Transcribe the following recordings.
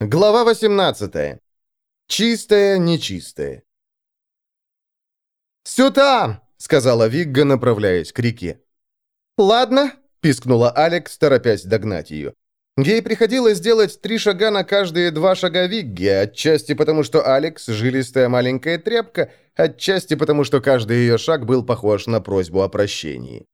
Глава 18. Чистое, нечистое. «Сюда!» — сказала Вигга, направляясь к реке. «Ладно», — пискнула Алекс, торопясь догнать ее. Ей приходилось делать три шага на каждые два шага Вигги, отчасти потому, что Алекс — жилистая маленькая тряпка, отчасти потому, что каждый ее шаг был похож на просьбу о прощении.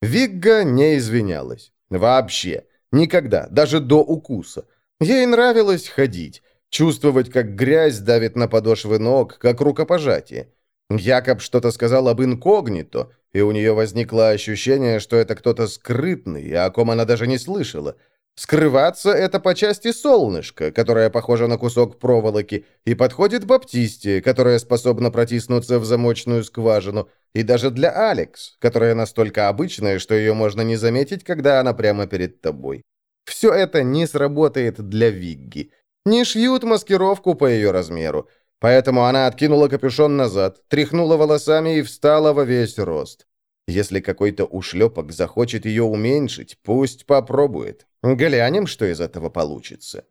Вигга не извинялась. Вообще. Никогда. Даже до укуса. Ей нравилось ходить, чувствовать, как грязь давит на подошвы ног, как рукопожатие. Якоб что-то сказал об инкогнито, и у нее возникло ощущение, что это кто-то скрытный, о ком она даже не слышала. Скрываться — это по части солнышко, которое похоже на кусок проволоки, и подходит Баптисте, которая способна протиснуться в замочную скважину, и даже для Алекс, которая настолько обычная, что ее можно не заметить, когда она прямо перед тобой. Все это не сработает для Вигги. Не шьют маскировку по ее размеру. Поэтому она откинула капюшон назад, тряхнула волосами и встала во весь рост. Если какой-то ушлепок захочет ее уменьшить, пусть попробует. Глянем, что из этого получится.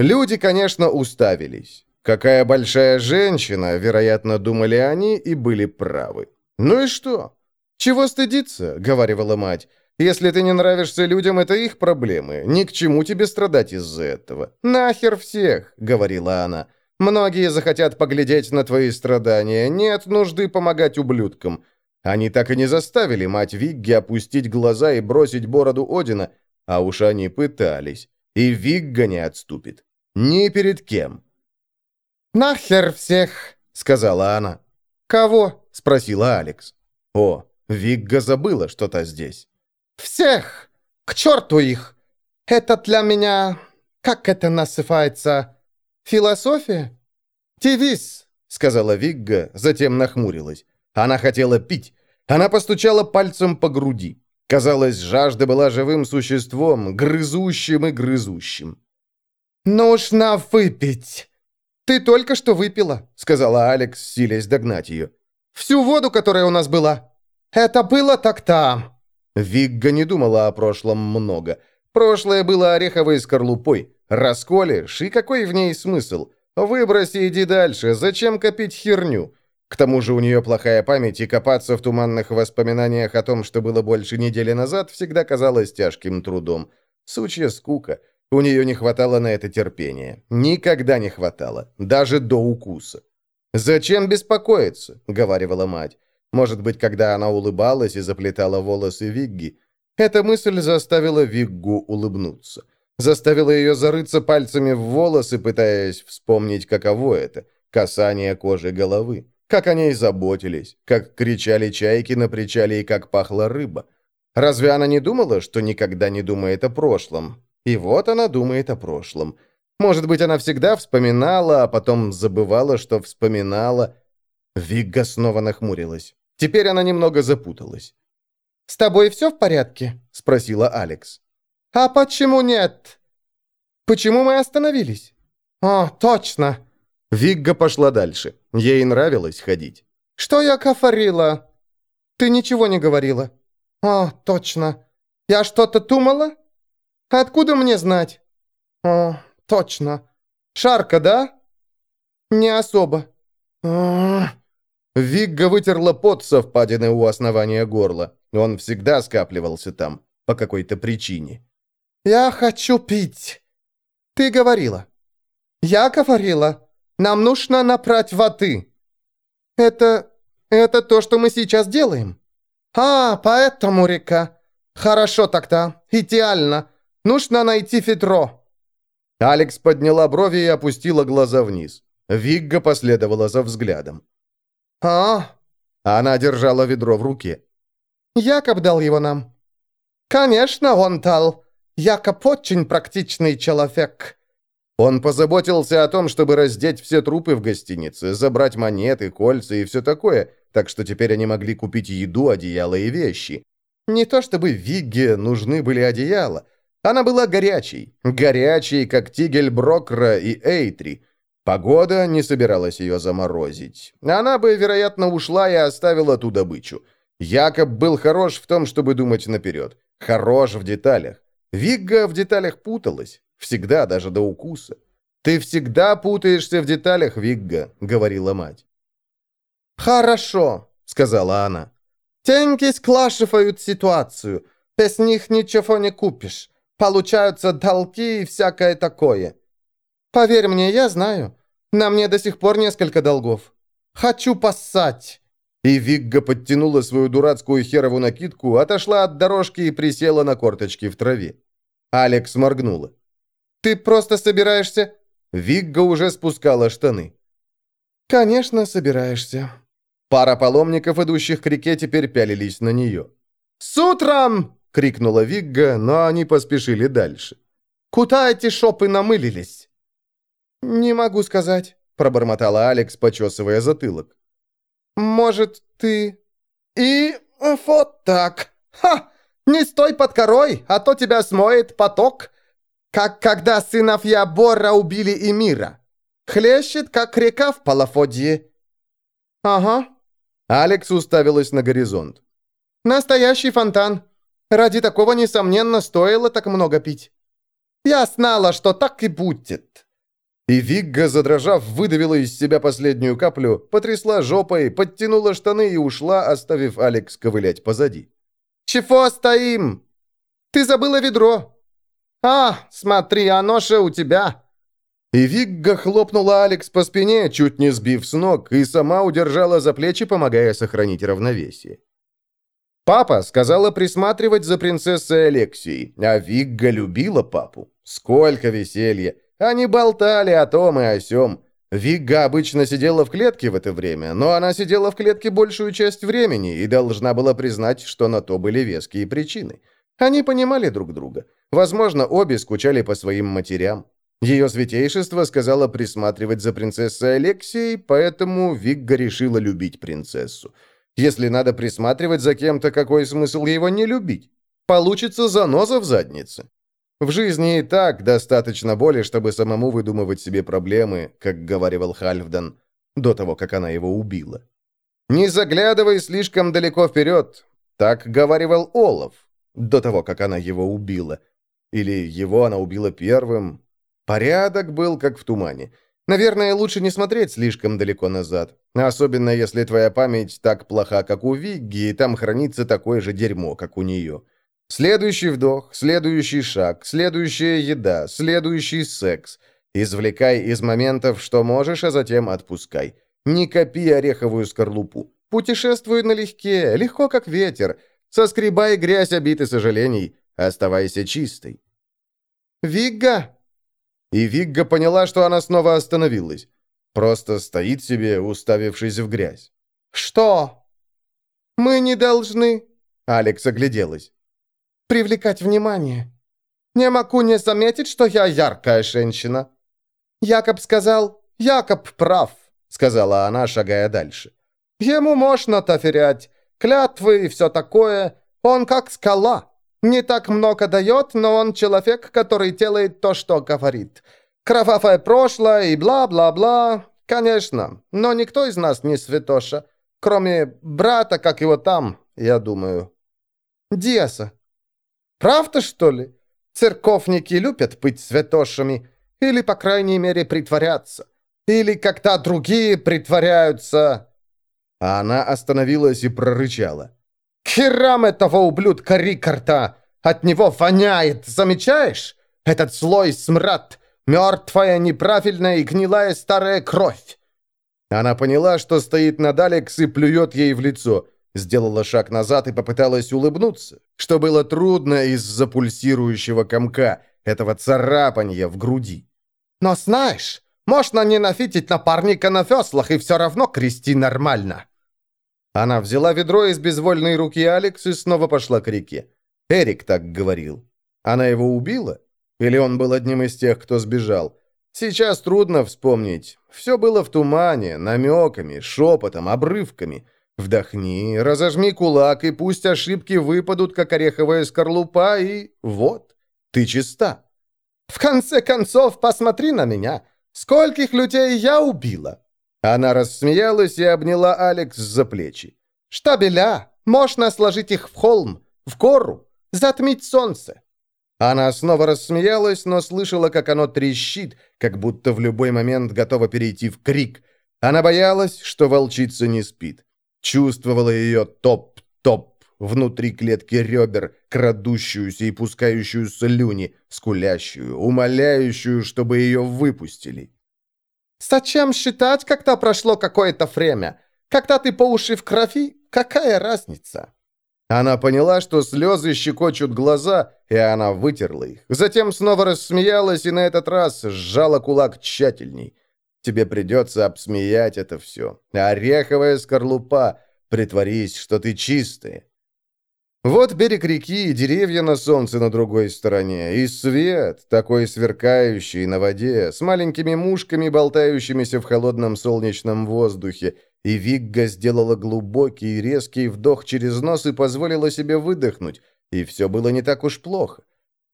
Люди, конечно, уставились. Какая большая женщина, вероятно, думали они и были правы. Ну и что? Чего стыдиться, говорила мать. Если ты не нравишься людям, это их проблемы. Ни к чему тебе страдать из-за этого. Нахер всех, говорила она. Многие захотят поглядеть на твои страдания. Нет нужды помогать ублюдкам. Они так и не заставили мать Вигги опустить глаза и бросить бороду Одина, а уж они пытались. И Вигга не отступит. Ни перед кем. «Нахер всех!» — сказала она. «Кого?» — спросила Алекс. О, Вигга забыла что-то здесь. «Всех! К черту их! Это для меня... Как это называется? Философия? Девиз!» — сказала Вигга, затем нахмурилась. Она хотела пить. Она постучала пальцем по груди. Казалось, жажда была живым существом, грызущим и грызущим. «Нужно выпить!» «Ты только что выпила», — сказала Алекс, силясь догнать ее. «Всю воду, которая у нас была». «Это было так-то». Вигга не думала о прошлом много. Прошлое было ореховой скорлупой. Расколешь, и какой в ней смысл? Выброси, иди дальше. Зачем копить херню? К тому же у нее плохая память, и копаться в туманных воспоминаниях о том, что было больше недели назад, всегда казалось тяжким трудом. Сучья скука. У нее не хватало на это терпения. Никогда не хватало. Даже до укуса. «Зачем беспокоиться?» — говорила мать. Может быть, когда она улыбалась и заплетала волосы Вигги. Эта мысль заставила Виггу улыбнуться. Заставила ее зарыться пальцами в волосы, пытаясь вспомнить, каково это — касание кожи головы. Как о ней заботились, как кричали чайки на причале и как пахла рыба. Разве она не думала, что никогда не думает о прошлом? И вот она думает о прошлом. Может быть, она всегда вспоминала, а потом забывала, что вспоминала. Вигга снова нахмурилась. Теперь она немного запуталась. «С тобой все в порядке?» — спросила Алекс. «А почему нет?» «Почему мы остановились?» «О, точно!» Вигга пошла дальше. Ей нравилось ходить. «Что я говорила?» «Ты ничего не говорила». «О, точно. Я что-то думала?» «Откуда мне знать?» «О, точно. Шарка, да?» «Не особо». Вигга вытерла пот со впадины у основания горла. Он всегда скапливался там, по какой-то причине. «Я хочу пить!» «Ты говорила». «Я говорила. Нам нужно набрать воды». «Это... это то, что мы сейчас делаем?» «А, поэтому река. Хорошо тогда. Идеально. Нужно найти ведро». Алекс подняла брови и опустила глаза вниз. Вигга последовала за взглядом. «А?» Она держала ведро в руке. «Якоб дал его нам». «Конечно, он дал. Якоб очень практичный человек». Он позаботился о том, чтобы раздеть все трупы в гостинице, забрать монеты, кольца и все такое, так что теперь они могли купить еду, одеяло и вещи. Не то чтобы Вигге нужны были одеяла. Она была горячей. Горячей, как Тигель Брокра и Эйтри. Погода не собиралась ее заморозить. Она бы, вероятно, ушла и оставила ту добычу. Якоб был хорош в том, чтобы думать наперед. Хорош в деталях. Вигга в деталях путалась. Всегда, даже до укуса. «Ты всегда путаешься в деталях, Вигга», — говорила мать. «Хорошо», — сказала она. «Деньги склашивают ситуацию. Без них ничего не купишь. Получаются долги и всякое такое. Поверь мне, я знаю. На мне до сих пор несколько долгов. Хочу поссать». И Вигга подтянула свою дурацкую херову накидку, отошла от дорожки и присела на корточки в траве. Алекс моргнула. «Ты просто собираешься?» Вигга уже спускала штаны. «Конечно, собираешься». Пара паломников, идущих к реке, теперь пялились на нее. «С утром!» — крикнула Вигга, но они поспешили дальше. «Куда эти шопы намылились?» «Не могу сказать», — пробормотала Алекс, почесывая затылок. «Может, ты...» «И вот так! Ха! Не стой под корой, а то тебя смоет поток, как когда сыновья Бора убили Эмира. Хлещет, как река в Палафодье». «Ага». Алекс уставилась на горизонт. «Настоящий фонтан. Ради такого, несомненно, стоило так много пить. Я знала, что так и будет». И Вигга, задрожав, выдавила из себя последнюю каплю, потрясла жопой, подтянула штаны и ушла, оставив Алекс ковылять позади. «Чего стоим? Ты забыла ведро!» «А, смотри, оно же у тебя!» И Вигга хлопнула Алекс по спине, чуть не сбив с ног, и сама удержала за плечи, помогая сохранить равновесие. Папа сказала присматривать за принцессой Алексией, а Вигга любила папу. Сколько веселья! Они болтали о том и о сём. Вигга обычно сидела в клетке в это время, но она сидела в клетке большую часть времени и должна была признать, что на то были веские причины. Они понимали друг друга. Возможно, обе скучали по своим матерям. Ее святейшество сказала присматривать за принцессой Алексией, поэтому Вигга решила любить принцессу. Если надо присматривать за кем-то, какой смысл его не любить? Получится заноза в заднице. В жизни и так достаточно боли, чтобы самому выдумывать себе проблемы, как говаривал Хальфдан, до того, как она его убила. «Не заглядывай слишком далеко вперед», так говаривал Олаф, до того, как она его убила. Или его она убила первым. Порядок был как в тумане. Наверное, лучше не смотреть слишком далеко назад. Особенно, если твоя память так плоха, как у Вигги, и там хранится такое же дерьмо, как у нее. Следующий вдох, следующий шаг, следующая еда, следующий секс. Извлекай из моментов, что можешь, а затем отпускай. Не копи ореховую скорлупу. Путешествуй налегке, легко как ветер. Соскребай грязь обид и сожалений. Оставайся чистой. «Вигга!» И Вигга поняла, что она снова остановилась. Просто стоит себе, уставившись в грязь. «Что?» «Мы не должны...» Алекс огляделась. «Привлекать внимание. Не могу не заметить, что я яркая женщина». Якоб сказал, «Якоб прав», — сказала она, шагая дальше. «Ему можно доверять. Клятвы и все такое. Он как скала. Не так много дает, но он человек, который делает то, что говорит. Кровавое прошлое и бла-бла-бла. Конечно, но никто из нас не святоша. Кроме брата, как его там, я думаю. Диаса. Правда, что ли? Церковники любят быть святошами. Или, по крайней мере, притворяться. Или когда другие притворяются. А она остановилась и прорычала. Херам этого ублюдка Рикарта! От него воняет, замечаешь? Этот слой смрад, мертвая, неправильная и гнилая старая кровь!» Она поняла, что стоит над Алекс и плюет ей в лицо. Сделала шаг назад и попыталась улыбнуться, что было трудно из-за пульсирующего комка, этого царапанья в груди. «Но знаешь, можно ненавидеть напарника на веслах и все равно крести нормально!» Она взяла ведро из безвольной руки Алекс и снова пошла к реке. Эрик так говорил. Она его убила? Или он был одним из тех, кто сбежал? Сейчас трудно вспомнить. Все было в тумане, намеками, шепотом, обрывками. Вдохни, разожми кулак, и пусть ошибки выпадут, как ореховая скорлупа, и вот, ты чиста. В конце концов, посмотри на меня. Скольких людей я убила? Она рассмеялась и обняла Алекс за плечи. «Штабеля! Можно сложить их в холм, в гору, затмить солнце!» Она снова рассмеялась, но слышала, как оно трещит, как будто в любой момент готово перейти в крик. Она боялась, что волчица не спит. Чувствовала ее топ-топ внутри клетки ребер, крадущуюся и пускающую слюни, скулящую, умоляющую, чтобы ее выпустили. «Зачем считать, когда прошло какое-то время? Когда ты по уши в крови, какая разница?» Она поняла, что слезы щекочут глаза, и она вытерла их. Затем снова рассмеялась и на этот раз сжала кулак тщательней. Тебе придется обсмеять это все. Ореховая скорлупа. Притворись, что ты чистая. Вот берег реки и деревья на солнце на другой стороне, и свет, такой сверкающий на воде, с маленькими мушками, болтающимися в холодном солнечном воздухе, и Вигга сделала глубокий и резкий вдох через нос и позволила себе выдохнуть, и все было не так уж плохо.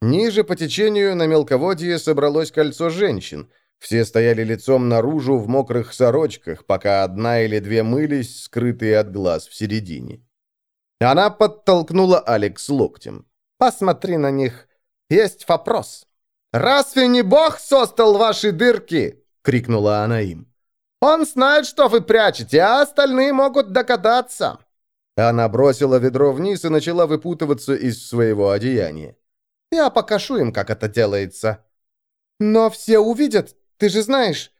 Ниже по течению на мелководье собралось кольцо женщин. Все стояли лицом наружу в мокрых сорочках, пока одна или две мылись, скрытые от глаз в середине. Она подтолкнула Алекс локтем. «Посмотри на них. Есть вопрос. Разве не Бог создал ваши дырки?» — крикнула она им. Он знает, что вы прячете, а остальные могут догадаться». Она бросила ведро вниз и начала выпутываться из своего одеяния. «Я покажу им, как это делается». «Но все увидят, ты же знаешь».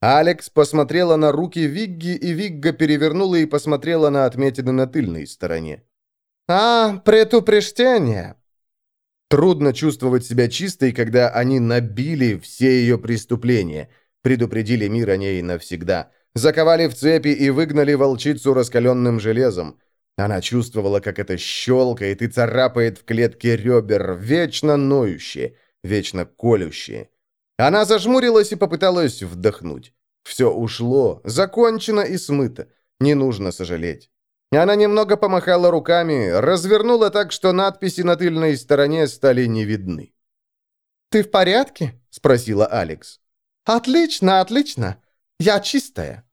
Алекс посмотрела на руки Вигги, и Вигга перевернула и посмотрела на отметины на тыльной стороне. «А, предупреждение». Трудно чувствовать себя чистой, когда они набили все ее преступления – Предупредили мир о ней навсегда. Заковали в цепи и выгнали волчицу раскаленным железом. Она чувствовала, как это щелкает и царапает в клетке ребер, вечно ноющее, вечно колющее. Она зажмурилась и попыталась вдохнуть. Все ушло, закончено и смыто. Не нужно сожалеть. Она немного помахала руками, развернула так, что надписи на тыльной стороне стали не видны. «Ты в порядке?» — спросила Алекс. «Отлично, отлично. Я чистая».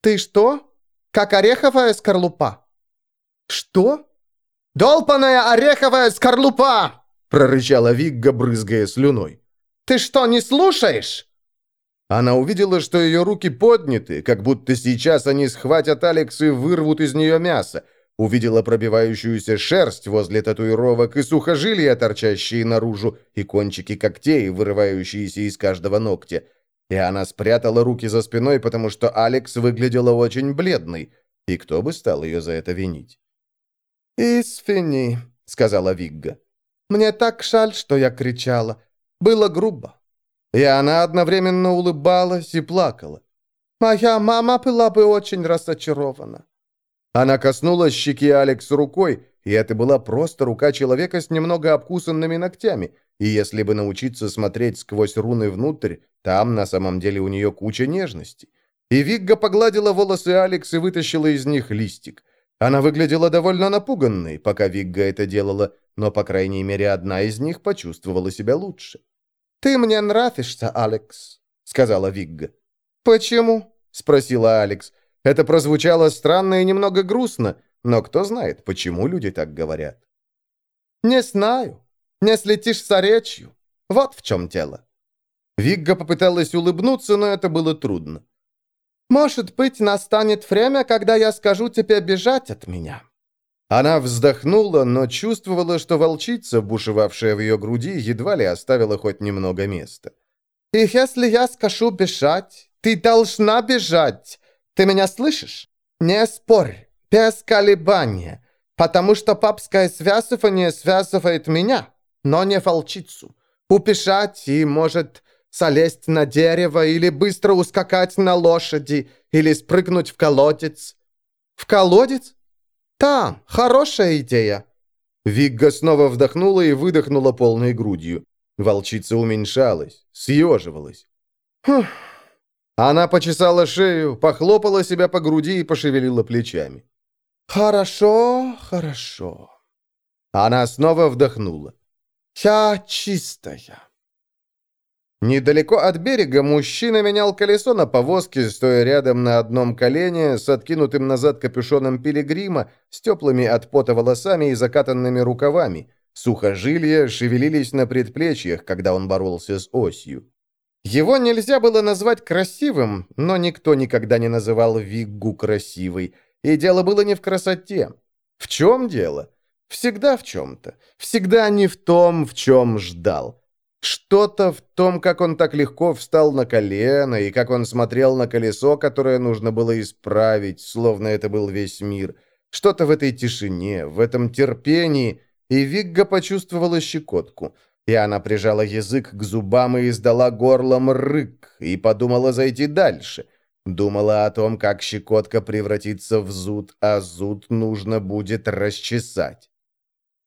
«Ты что? Как ореховая скорлупа?» «Что?» «Долпаная ореховая скорлупа!» прорычала Вигга, брызгая слюной. «Ты что, не слушаешь?» Она увидела, что ее руки подняты, как будто сейчас они схватят Алекс и вырвут из нее мясо. Увидела пробивающуюся шерсть возле татуировок и сухожилия, торчащие наружу, и кончики когтей, вырывающиеся из каждого ногтя. И она спрятала руки за спиной, потому что Алекс выглядела очень бледной, и кто бы стал ее за это винить? «Извини», — сказала Вигга. «Мне так жаль, что я кричала. Было грубо». И она одновременно улыбалась и плакала. «Моя мама была бы очень разочарована». Она коснулась щеки Алекс рукой, и это была просто рука человека с немного обкусанными ногтями, и если бы научиться смотреть сквозь руны внутрь, там на самом деле у нее куча нежности. И Вигга погладила волосы Алекс и вытащила из них листик. Она выглядела довольно напуганной, пока Вигга это делала, но, по крайней мере, одна из них почувствовала себя лучше. «Ты мне нравишься, Алекс», — сказала Вигга. «Почему?» — спросила Алекс. Это прозвучало странно и немного грустно, но кто знает, почему люди так говорят. «Не знаю. Не слетишь с речью. Вот в чем дело». Вигга попыталась улыбнуться, но это было трудно. «Может быть, настанет время, когда я скажу тебе бежать от меня». Она вздохнула, но чувствовала, что волчица, бушевавшая в ее груди, едва ли оставила хоть немного места. «И если я скажу бежать, ты должна бежать. Ты меня слышишь? Не спорь, без колебания, потому что папское связывание связывает меня, но не волчицу. Убежать и, может, Солезть на дерево или быстро ускакать на лошади, или спрыгнуть в колодец. В колодец? Там, хорошая идея. Вигга снова вдохнула и выдохнула полной грудью. Волчица уменьшалась, съеживалась. Хм. Она почесала шею, похлопала себя по груди и пошевелила плечами. «Хорошо, хорошо». Она снова вдохнула. «Я чистая». Недалеко от берега мужчина менял колесо на повозке, стоя рядом на одном колене, с откинутым назад капюшоном пилигрима, с теплыми от пота волосами и закатанными рукавами, Сухожилия шевелились на предплечьях, когда он боролся с осью. Его нельзя было назвать красивым, но никто никогда не называл Виггу красивой. И дело было не в красоте. В чем дело? Всегда в чем-то. Всегда не в том, в чем ждал. Что-то в том, как он так легко встал на колено, и как он смотрел на колесо, которое нужно было исправить, словно это был весь мир. Что-то в этой тишине, в этом терпении, и Вигга почувствовала щекотку. И она прижала язык к зубам и издала горлом рык, и подумала зайти дальше. Думала о том, как щекотка превратится в зуд, а зуд нужно будет расчесать.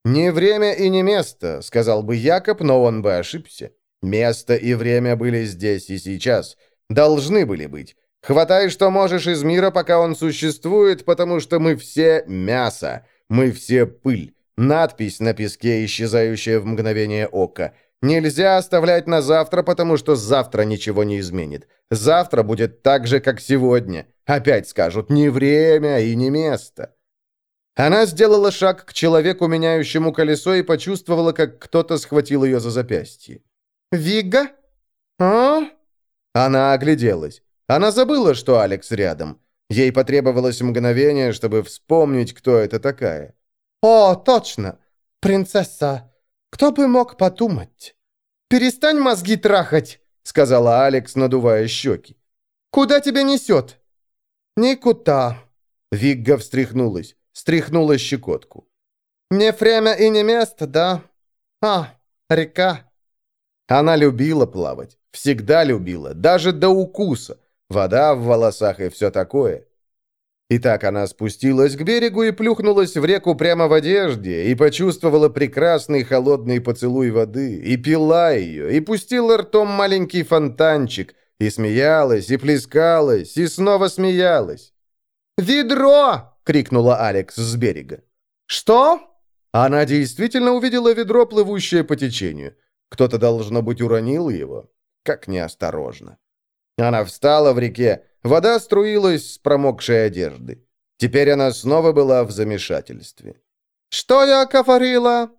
«Не время и не место», — сказал бы Якоб, но он бы ошибся. Место и время были здесь и сейчас. Должны были быть. Хватай, что можешь из мира, пока он существует, потому что мы все мясо, мы все пыль. Надпись на песке, исчезающая в мгновение ока. Нельзя оставлять на завтра, потому что завтра ничего не изменит. Завтра будет так же, как сегодня. Опять скажут «не время и не место». Она сделала шаг к человеку, меняющему колесо, и почувствовала, как кто-то схватил ее за запястье. «Вига? А?» Она огляделась. Она забыла, что Алекс рядом. Ей потребовалось мгновение, чтобы вспомнить, кто это такая. «О, точно! Принцесса! Кто бы мог подумать?» «Перестань мозги трахать!» — сказала Алекс, надувая щеки. «Куда тебя несет?» «Никуда!» Вигга встряхнулась стряхнула щекотку. «Не время и не место, да? А, река». Она любила плавать, всегда любила, даже до укуса. Вода в волосах и все такое. Итак, она спустилась к берегу и плюхнулась в реку прямо в одежде, и почувствовала прекрасный холодный поцелуй воды, и пила ее, и пустила ртом маленький фонтанчик, и смеялась, и плескалась, и снова смеялась. «Ведро!» Крикнула Алекс с берега. «Что?» Она действительно увидела ведро, плывущее по течению. Кто-то, должно быть, уронил его. Как неосторожно. Она встала в реке. Вода струилась с промокшей одежды. Теперь она снова была в замешательстве. «Что я говорила?»